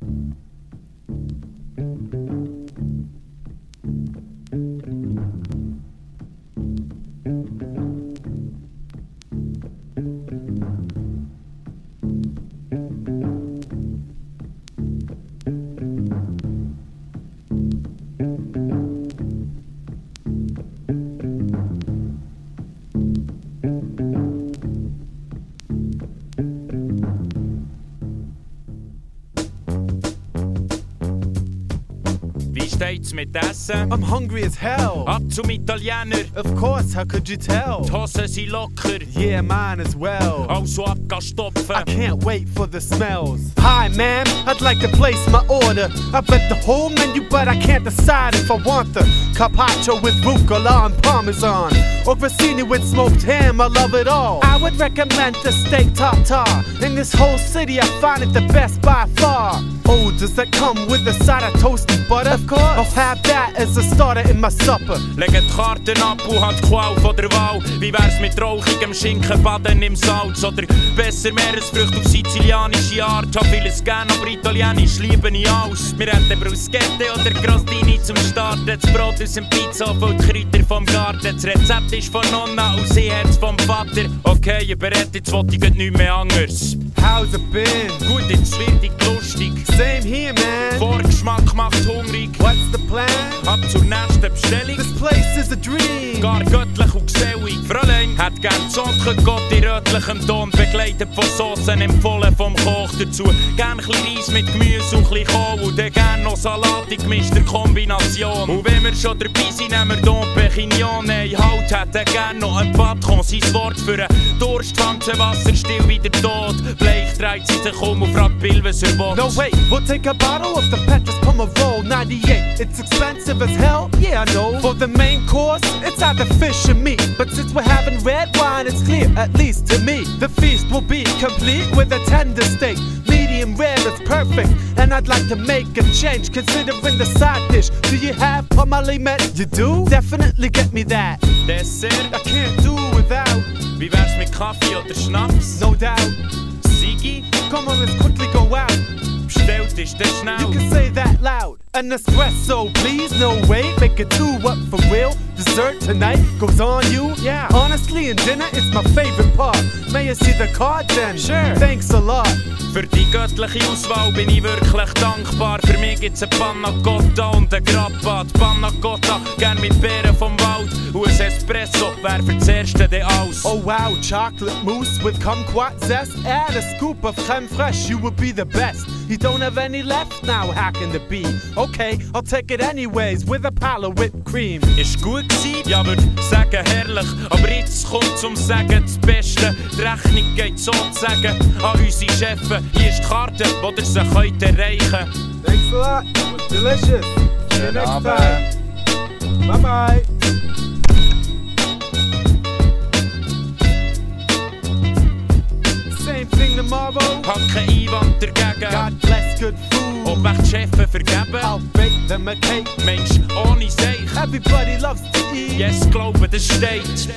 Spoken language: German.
Thank you. Mit Essen? I'm hungry as hell. Ab zum Italiener. Of course, how could you tell? Hosen sind locker. Yeah, mine as well. Also I abgastopfen. can't wait for the smells. Hi, ma'am. I'd like to place my order. I bet the whole menu, but I can't decide if I want the carpaccio with rucola and parmesan or grissini with smoked ham. I love it all. I would recommend the steak tartare. In this whole city, I find it the best by far. Oh, does that come with a side of toasted butter? Of course. I'll have that as a starter in my supper. Legen die Karten ab und hat Qual von der Wahl. Wie wär's mit rauchigem Schinken, Baden im Salz? Oder besser Meeresfrüchte auf sizilianische Art. Hab vieles gern, aber italienisch liebe ich alles. Wir hätten Bruschette oder Crostini zum Starten. Das Brot aus dem Pizza voll die Kräuter vom Garten. Das Rezept ist von Nonna und sie hat's vom Vater. Okay, ihr berät, jetzt wollte ich nicht mehr anders. How's it been? Gut, jetzt wird ich lustig. Same here, man. Vorgeschmack macht hungrig. What's the plan? Ab zur nächsten Bestellung. This place is a dream. Gar göttlich und gesellig. Fräulein hat gern Zocken, Gott in rötlichem Ton, begleitet von Soßen, empfohlen vom Koch dazu. Gern chli Reis mit Gemüse und chli Kohl und dann gern noch Salat in gemischter Kombination. Und wenn wir schon dabei sind, nehmen wir Don Pechignon. Nein, halt hätte gern noch ein Patron, sein Wort für einen Durst fängt Wasser still wieder tot. Bleich dreht sie sich um und fragt Bill, was er will. No, wait, we'll take a bottle of the Petrus Pomerol 98. It's expensive as hell, yeah, I know. For the main course, it's either fish or meat. But since we're having red wine, it's clear, at least to me. The feast will be complete with a tender steak. Medium rare is perfect, and I'd like to make a change considering the side dish. Do you have pomale met? You do? Definitely get me that. Dessert, I can't do without, wie wär's mit Kaffee oder schnapps? no doubt. Sigi, Come on, let's quickly go out. bestellt ist der You can say that loud. An espresso, please. No wait, make it two. What for real? Dessert tonight goes on you. Yeah. Honestly, in dinner, it's my favorite part. May I see the card then? Sure. Thanks a lot. Für die göttliche Auswahl bin ich wirklich dankbar. Für mich gibt's ein Panna Cotta und ein Grappa. Die Panna Cotta gern mit Beeren vom Wald. Und ein Espresso wär für das Erste dann alles. Oh wow, chocolate mousse with kumquat zest. Add a scoop of creme fraiche, you would be the best. You don't have any left now, how can it be? Okay, I'll take it anyways with a pile of whipped cream. Ist gut gewesen? Ja, würd sagen herrlich. Aber jetzt kommt zum Sagen das Beste. Die Rechnung geht sozusagen an unsere Chefs. Hier ist die Karte, wo ihr sie könnt erreichen Thanks a lot. It was delicious. See you next time. Bye bye. Einwand dagegen. God bless good food. Ob echt Chefs vergeben? I'll bake them a cake. Mensch, ohne Seich. Everybody loves to eat. Yes, glaube, das steht.